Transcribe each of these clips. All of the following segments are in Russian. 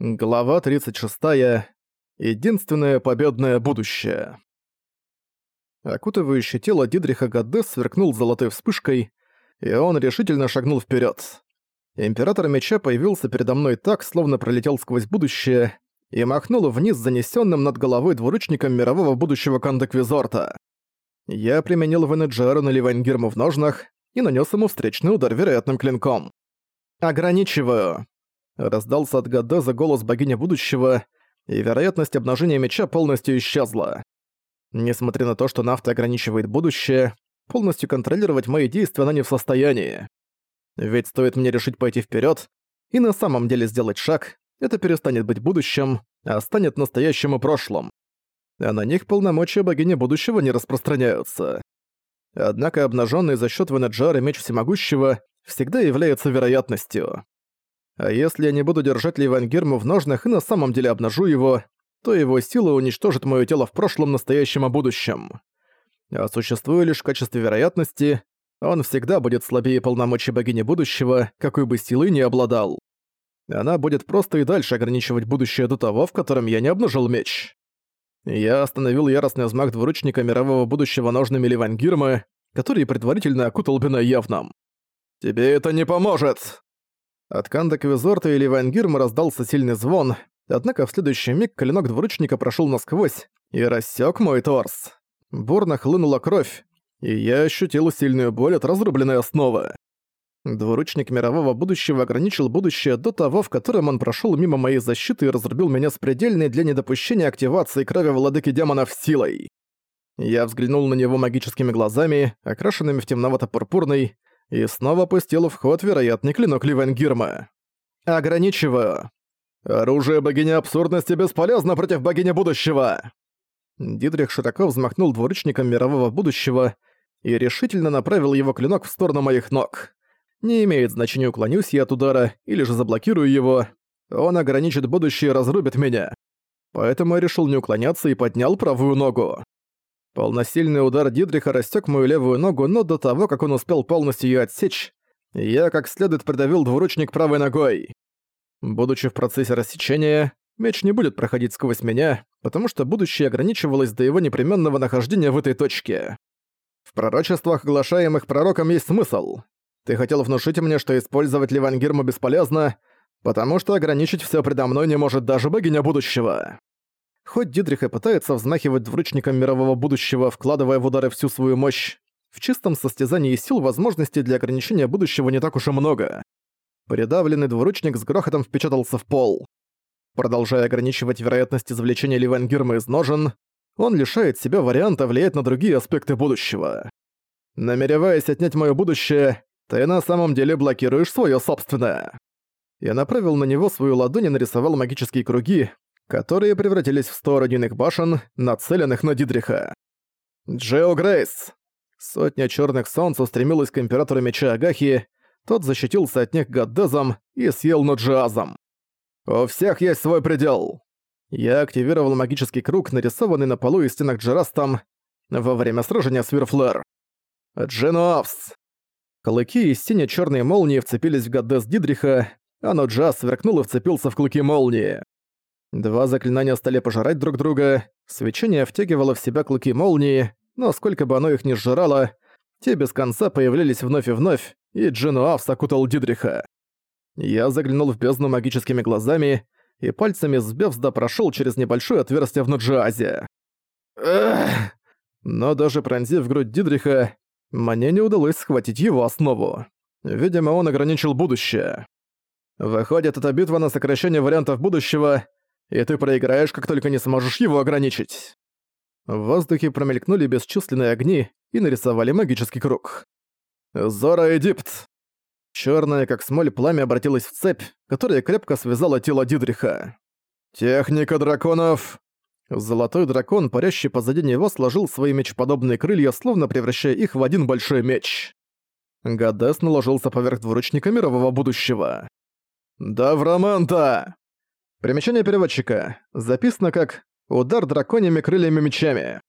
Глава 36. Единственное победное будущее. Окутывающее тело Дидриха Гадде сверкнул золотой вспышкой, и он решительно шагнул вперед. Император Меча появился передо мной так, словно пролетел сквозь будущее, и махнул вниз занесенным над головой двуручником мирового будущего Кандаквизорта. Я применил Венеджеру на Ливангирму в ножнах и нанес ему встречный удар вероятным клинком. «Ограничиваю», Раздался от Гадеза голос богини будущего, и вероятность обнажения меча полностью исчезла. Несмотря на то, что нафта ограничивает будущее, полностью контролировать мои действия она не в состоянии. Ведь стоит мне решить пойти вперед и на самом деле сделать шаг, это перестанет быть будущим, а станет настоящим и прошлым. А на них полномочия богини будущего не распространяются. Однако обнаженный за счет Венеджара меч всемогущего всегда является вероятностью. А если я не буду держать Ливангерму в ножнах и на самом деле обнажу его, то его сила уничтожит моё тело в прошлом, настоящем и будущем. А существуя лишь в качестве вероятности, он всегда будет слабее полномочий богини будущего, какой бы силой ни обладал. Она будет просто и дальше ограничивать будущее до того, в котором я не обнажил меч. Я остановил яростный взмах двуручника мирового будущего ножными Ливангирмы, который предварительно окутал Бена явным. «Тебе это не поможет!» От Канда Квизорта или Вангирма раздался сильный звон, однако в следующий миг клинок двуручника прошел насквозь и рассек мой торс. Бурно хлынула кровь, и я ощутил сильную боль от разрубленной основы. Двуручник мирового будущего ограничил будущее до того, в котором он прошел мимо моей защиты и разрубил меня с предельной для недопущения активации крови владыки демонов силой. Я взглянул на него магическими глазами, окрашенными в темновато-пурпурный, и снова пустил в ход вероятный клинок Ливенгирма. «Ограничиваю. Оружие богини абсурдности бесполезно против богини будущего!» Дидрих широко взмахнул двуручником мирового будущего и решительно направил его клинок в сторону моих ног. Не имеет значения, уклонюсь я от удара или же заблокирую его, он ограничит будущее и разрубит меня. Поэтому я решил не уклоняться и поднял правую ногу. Полносильный удар Дидриха растек мою левую ногу, но до того, как он успел полностью ее отсечь, я как следует придавил двуручник правой ногой. Будучи в процессе рассечения, меч не будет проходить сквозь меня, потому что будущее ограничивалось до его непременного нахождения в этой точке. В пророчествах, оглашаемых пророком, есть смысл. Ты хотел внушить мне, что использовать Ливангирму бесполезно, потому что ограничить все предо мной не может даже богиня будущего. Хоть Дидрих и пытается взмахивать двуручником мирового будущего, вкладывая в удары всю свою мощь, в чистом состязании сил возможностей для ограничения будущего не так уж и много. Придавленный двуручник с грохотом впечатался в пол. Продолжая ограничивать вероятность извлечения Ливенгирма из ножен, он лишает себя варианта влиять на другие аспекты будущего. Намереваясь отнять моё будущее, ты на самом деле блокируешь своё собственное. Я направил на него свою ладонь и нарисовал магические круги, которые превратились в сто родинных башен, нацеленных на Дидриха. Джео Грейс! Сотня черных солнц устремилась к императору меча Агахи, тот защитился от них Гаддезом и съел Ноджиазом. «У всех есть свой предел!» Я активировал магический круг, нарисованный на полу и стенах Джерастом во время сражения с Вирфлэр. Дженуавс! Клыки из синей черной молнии вцепились в Гаддез Дидриха, а Ноджиаз сверкнул и вцепился в клыки молнии. Два заклинания стали пожирать друг друга, свечение втягивало в себя клыки молнии, но сколько бы оно их ни сжирало, те без конца появлялись вновь и вновь, и Джинуавс окутал Дидриха. Я заглянул в бездну магическими глазами и пальцами с Бевсда прошёл через небольшое отверстие в Наджиазе. Эх! Но даже пронзив грудь Дидриха, мне не удалось схватить его основу. Видимо, он ограничил будущее. Выходит, это битва на сокращение вариантов будущего, и ты проиграешь, как только не сможешь его ограничить». В воздухе промелькнули бесчисленные огни и нарисовали магический круг. «Зора Эдипт!» Чёрное, как смоль, пламя обратилось в цепь, которая крепко связала тело Дидриха. «Техника драконов!» Золотой дракон, парящий позади него, сложил свои мечподобные крылья, словно превращая их в один большой меч. Гадес наложился поверх двуручника мирового будущего. «Давраманта!» Примечание переводчика. Записано как «Удар драконьими крыльями-мечами».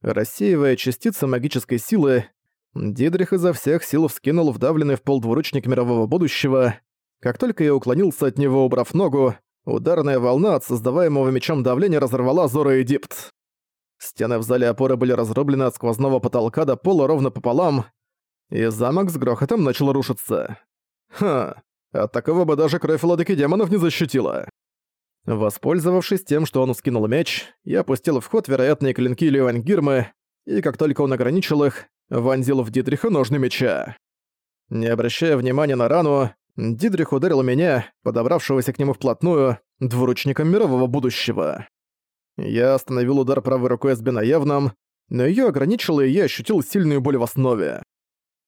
Рассеивая частицы магической силы, Дидрих изо всех сил вскинул вдавленный в пол двуручник мирового будущего. Как только я уклонился от него, убрав ногу, Ударная волна от создаваемого мечом давления разорвала Зора Эдипт. Стены в зале опоры были разрублены от сквозного потолка до пола ровно пополам, и замок с грохотом начал рушиться. Ха, от такого бы даже кровь владыки демонов не защитила. Воспользовавшись тем, что он скинул меч, я опустил в ход вероятные клинки Левангирмы, и как только он ограничил их, вонзил в Дитриха ножны меча. Не обращая внимания на рану, Дидрих ударил меня, подобравшегося к нему вплотную, двуручником мирового будущего. Я остановил удар правой рукой с Бенаевным, но её ограничило, и я ощутил сильную боль в основе.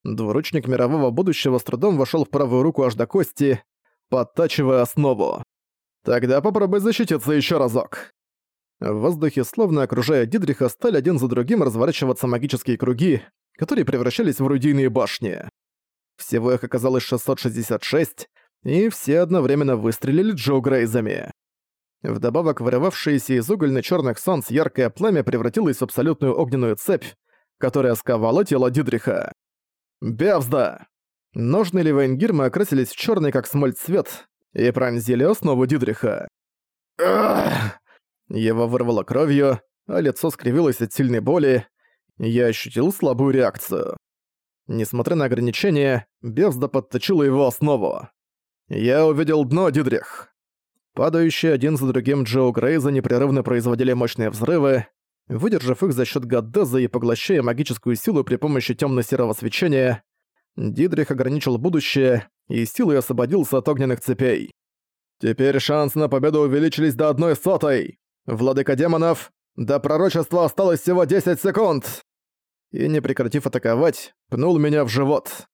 Двуручник мирового будущего с трудом вошёл в правую руку аж до кости, подтачивая основу. Тогда попробуй защититься ещё разок. В воздухе, словно окружая Дидриха, стали один за другим разворачиваться магические круги, которые превращались в орудийные башни. Всего их оказалось 666, и все одновременно выстрелили Джо Грейзами. Вдобавок, вырывавшееся из угольно-чёрных солнц яркое пламя превратилось в абсолютную огненную цепь, которая сковала тело Дидриха. Бевзда! Ножны Левейнгирма окрасились в чёрный как смоль цвет и пронзили основу Дидриха. Его вырвало кровью, а лицо скривилось от сильной боли. Я ощутил слабую реакцию. Несмотря на ограничения, Бевзда подточила его основу. Я увидел дно Дидрих. Падающие один за другим Джоу Грейза непрерывно производили мощные взрывы, выдержав их за счет Гаддеза и поглощая магическую силу при помощи темно-серого свечения, Дидрих ограничил будущее и силой освободился от огненных цепей. Теперь шансы на победу увеличились до одной сотой. Владыка демонов, до пророчества осталось всего 10 секунд. И не прекратив атаковать, пнул меня в живот.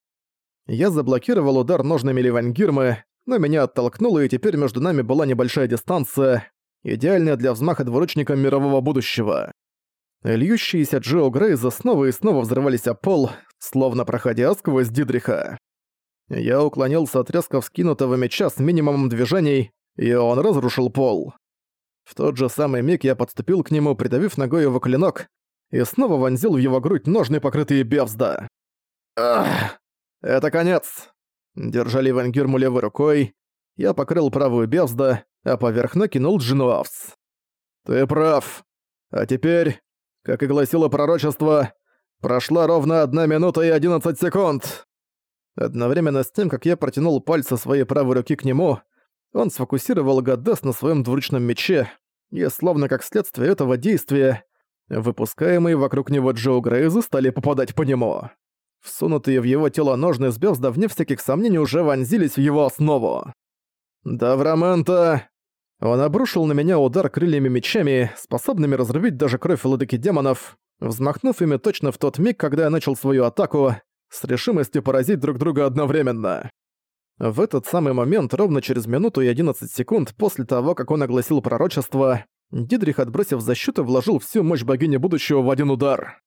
Я заблокировал удар ножными Ливангирмы, но меня оттолкнуло, и теперь между нами была небольшая дистанция, идеальная для взмаха двуручником мирового будущего. Льющиеся Джо Грейза снова и снова взрывались о пол, словно проходя сквозь Дидриха. Я уклонился от резко вскинутого меча с минимумом движений, и он разрушил пол. В тот же самый миг я подступил к нему, придавив ногой его клинок, и снова вонзил в его грудь ножны, покрытые бевзда. Ах, это конец. Держа Ливенгирму левой рукой, я покрыл правую бевзда, а поверх накинул Джинуавс. Ты прав. А теперь, как и гласило пророчество, прошла ровно одна минута и одиннадцать секунд. Одновременно с тем, как я протянул пальцы своей правой руки к нему, он сфокусировал Гадес на своем двуручном мече, и словно как следствие этого действия, выпускаемые вокруг него Джоу Грейзы стали попадать по нему. Всунутые в его тело ножны с Бёвзда вне всяких сомнений уже вонзились в его основу. «Даврамента!» Он обрушил на меня удар крыльями мечами, способными разрубить даже кровь владыки демонов, взмахнув ими точно в тот миг, когда я начал свою атаку, с решимостью поразить друг друга одновременно. В этот самый момент, ровно через минуту и 11 секунд после того, как он огласил пророчество, Дидрих, отбросив защиту, вложил всю мощь богини будущего в один удар.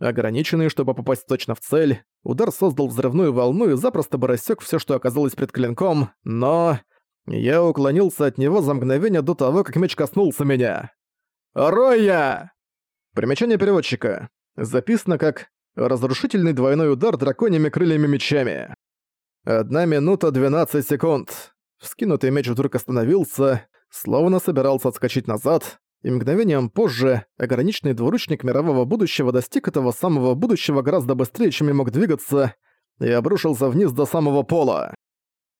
Ограниченный, чтобы попасть точно в цель, удар создал взрывную волну и запросто бы рассек все, что оказалось пред клинком, но... Я уклонился от него за мгновение до того, как меч коснулся меня. «Роя!» Примечание переводчика. Записано как «разрушительный двойной удар драконьими крыльями мечами». Одна минута двенадцать секунд. Вскинутый меч вдруг остановился, словно собирался отскочить назад, и мгновением позже ограниченный двуручник мирового будущего достиг этого самого будущего гораздо быстрее, чем мог двигаться, и обрушился вниз до самого пола.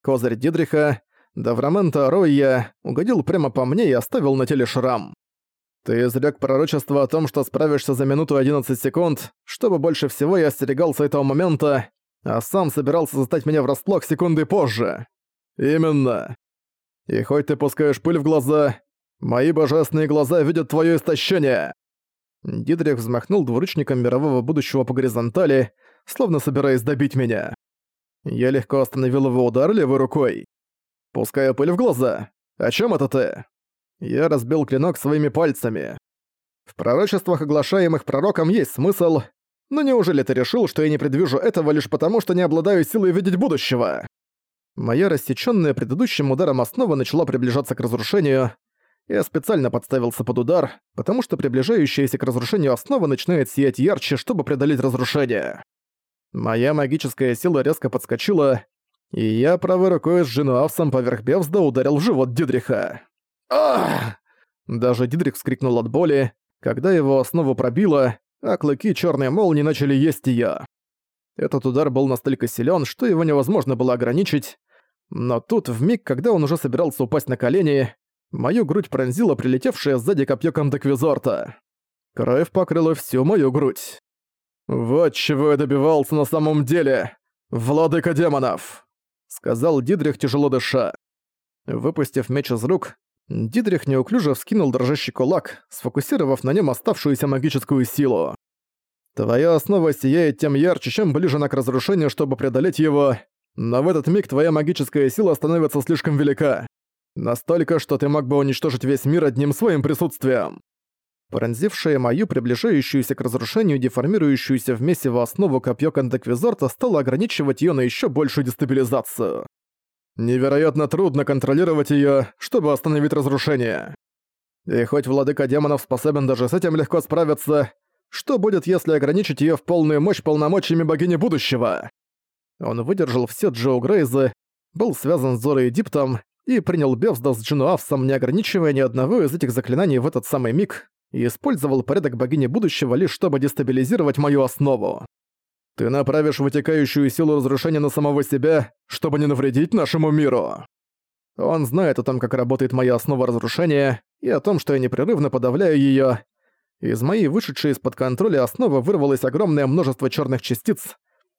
Козырь Дидриха, Даврамента Ройя, угодил прямо по мне и оставил на теле шрам. Ты изрек пророчество о том, что справишься за минуту 11 секунд, чтобы больше всего я остерегался этого момента, а сам собирался застать меня врасплох секунды позже. Именно. И хоть ты пускаешь пыль в глаза, Мои божественные глаза видят твое истощение!» Дидрих взмахнул двуручником мирового будущего по горизонтали, словно собираясь добить меня. Я легко остановил его удар левой рукой. Пуская пыль в глаза. О чем это ты? Я разбил клинок своими пальцами. В пророчествах, оглашаемых пророком, есть смысл, но неужели ты решил, что я не предвижу этого лишь потому, что не обладаю силой видеть будущего? Моя рассечённая предыдущим ударом основа начала приближаться к разрушению, я специально подставился под удар, потому что приближающаяся к разрушению основа начинает сиять ярче, чтобы преодолеть разрушение. Моя магическая сила резко подскочила, и я правой рукой с Джинуавсом поверх Бевзда ударил в живот Дидриха. Ах! Даже Дидрик вскрикнул от боли, когда его основу пробило, а клыки черной молнии начали есть её. Этот удар был настолько силен, что его невозможно было ограничить, но тут, в миг, когда он уже собирался упасть на колени, мою грудь пронзила прилетевшая сзади копьё кондоквизорта. Кровь покрыла всю мою грудь. «Вот чего я добивался на самом деле, владыка демонов!» — сказал Дидрих, тяжело дыша. Выпустив меч из рук, Дидрих неуклюже вскинул дрожащий кулак, сфокусировав на нем оставшуюся магическую силу. «Твоя основа сияет тем ярче, чем ближе она к разрушению, чтобы преодолеть его, но в этот миг твоя магическая сила становится слишком велика. Настолько, что ты мог бы уничтожить весь мир одним своим присутствием. Пронзившая мою приближающуюся к разрушению деформирующуюся в основу копье Кандеквизорта стало ограничивать ее на еще большую дестабилизацию. Невероятно трудно контролировать ее, чтобы остановить разрушение. И хоть владыка демонов способен даже с этим легко справиться, что будет, если ограничить ее в полную мощь полномочиями богини будущего? Он выдержал все Джоу Грейза, был связан с Зорой Диптом и принял Бевсда с Джинуавсом, не ограничивая ни одного из этих заклинаний в этот самый миг, и использовал порядок богини будущего лишь чтобы дестабилизировать мою основу. Ты направишь вытекающую силу разрушения на самого себя, чтобы не навредить нашему миру. Он знает о том, как работает моя основа разрушения, и о том, что я непрерывно подавляю её. Из моей вышедшей из-под контроля основы вырвалось огромное множество чёрных частиц,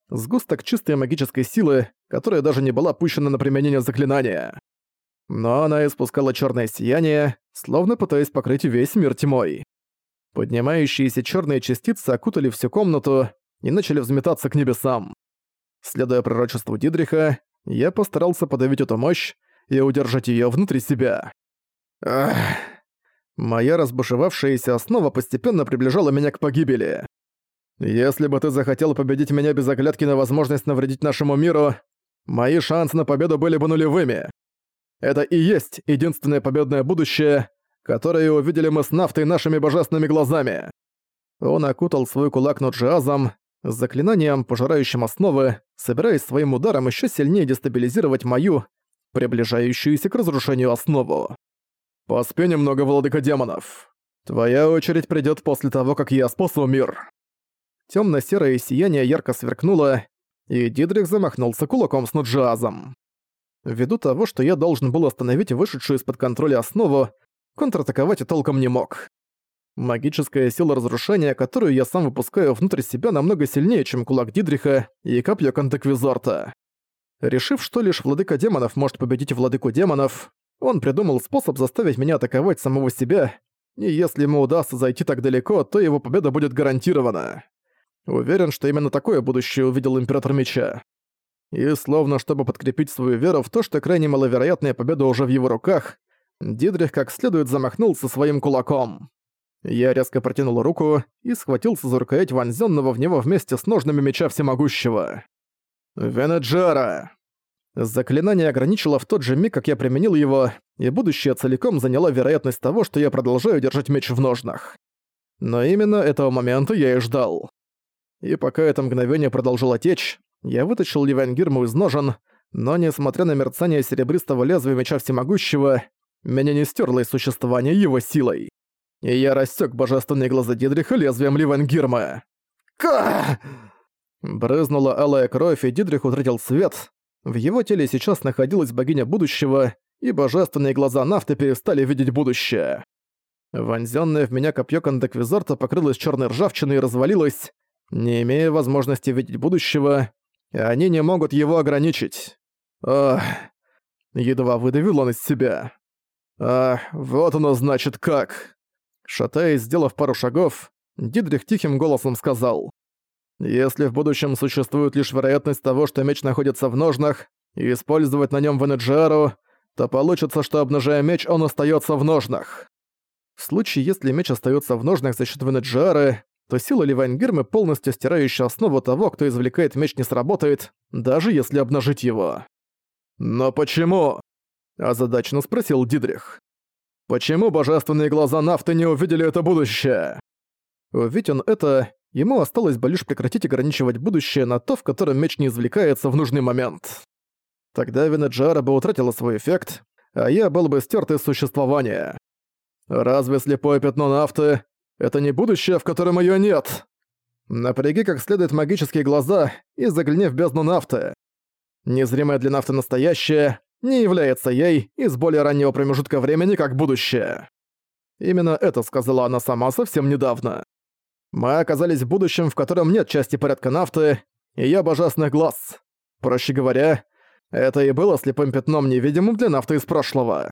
сгусток чистой магической силы, которая даже не была пущена на применение заклинания. Но она испускала чёрное сияние, словно пытаясь покрыть весь мир тьмой. Поднимающиеся чёрные частицы окутали всю комнату, и начали взметаться к небесам. Следуя пророчеству Дидриха, я постарался подавить эту мощь и удержать её внутри себя. Ах. Моя разбушевавшаяся основа постепенно приближала меня к погибели. Если бы ты захотел победить меня без оглядки на возможность навредить нашему миру, мои шансы на победу были бы нулевыми. Это и есть единственное победное будущее, которое увидели мы с Нафтой нашими божественными глазами. Он окутал свой кулак Ноджиазом, заклинанием, пожирающим основы, собираясь своим ударом еще сильнее дестабилизировать мою, приближающуюся к разрушению основу. «Поспи немного, владыка демонов. Твоя очередь придёт после того, как я спасу мир». Тёмно-серое сияние ярко сверкнуло, и Дидрих замахнулся кулаком с Нуджиазом. Ввиду того, что я должен был остановить вышедшую из-под контроля основу, контратаковать и толком не мог. Магическая сила разрушения, которую я сам выпускаю внутрь себя, намного сильнее, чем кулак Дидриха и копье Контеквизорта. Решив, что лишь владыка демонов может победить владыку демонов, он придумал способ заставить меня атаковать самого себя, и если ему удастся зайти так далеко, то его победа будет гарантирована. Уверен, что именно такое будущее увидел Император Меча. И словно чтобы подкрепить свою веру в то, что крайне маловероятная победа уже в его руках, Дидрих как следует замахнулся своим кулаком. Я резко протянул руку и схватился за рукоять вонзённого в него вместе с ножными меча всемогущего. «Венеджара!» Заклинание ограничило в тот же миг, как я применил его, и будущее целиком заняло вероятность того, что я продолжаю держать меч в ножнах. Но именно этого момента я и ждал. И пока это мгновение продолжило течь, я вытащил Ливенгирму из ножен, но несмотря на мерцание серебристого лезвия меча всемогущего, меня не стерло из существования его силой и я рассек божественные глаза Дидриха лезвием Ливенгирма. Ка! Брызнула алая кровь, и Дидрих утратил свет. В его теле сейчас находилась богиня будущего, и божественные глаза Нафты перестали видеть будущее. Вонзённое в меня копье кондеквизорта покрылось черной ржавчиной и развалилось, не имея возможности видеть будущего, они не могут его ограничить. Ах, едва выдавил он из себя. А, вот оно значит как. Шатаясь, сделав пару шагов, Дидрих тихим голосом сказал. «Если в будущем существует лишь вероятность того, что меч находится в ножнах, и использовать на нем Венеджиару, то получится, что обнажая меч, он остается в ножнах. В случае, если меч остается в ножнах за счет Венеджиары, то сила Ливайнгирмы, полностью стирающая основу того, кто извлекает меч, не сработает, даже если обнажить его. «Но почему?» – озадаченно спросил Дидрих. Почему божественные глаза Нафты не увидели это будущее? Увидеть он это, ему осталось бы лишь прекратить ограничивать будущее на то, в котором меч не извлекается в нужный момент. Тогда Венеджара бы утратила свой эффект, а я был бы стерт из существования. Разве слепое пятно нафты — это не будущее, в котором ее нет? Напряги как следует магические глаза и загляни в бездну нафты. Незримая для нафты настоящее не является ей из более раннего промежутка времени как будущее. Именно это сказала она сама совсем недавно. Мы оказались в будущем, в котором нет части порядка нафты, её божественных глаз. Проще говоря, это и было слепым пятном невидимым для нафты из прошлого.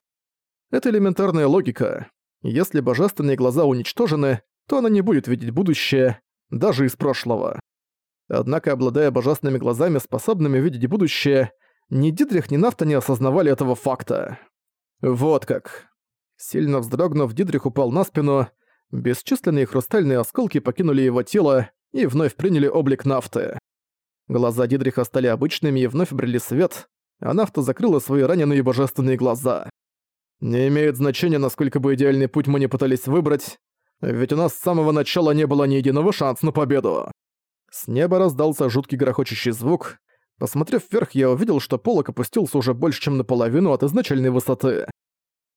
Это элементарная логика. Если божественные глаза уничтожены, то она не будет видеть будущее, даже из прошлого. Однако, обладая божественными глазами, способными видеть будущее, ни Дидрих, ни Нафта не осознавали этого факта. Вот как. Сильно вздрогнув, Дидрих упал на спину, бесчисленные хрустальные осколки покинули его тело и вновь приняли облик Нафты. Глаза Дидриха стали обычными и вновь брели свет, а Нафта закрыла свои раненые божественные глаза. Не имеет значения, насколько бы идеальный путь мы не пытались выбрать, ведь у нас с самого начала не было ни единого шанса на победу. С неба раздался жуткий грохочущий звук. Посмотрев вверх, я увидел, что полок опустился уже больше, чем наполовину от изначальной высоты.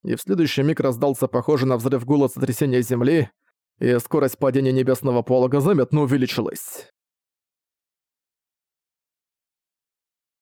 И в следующий миг раздался похожий на взрыв гула сотрясения земли, и скорость падения небесного полога заметно увеличилась.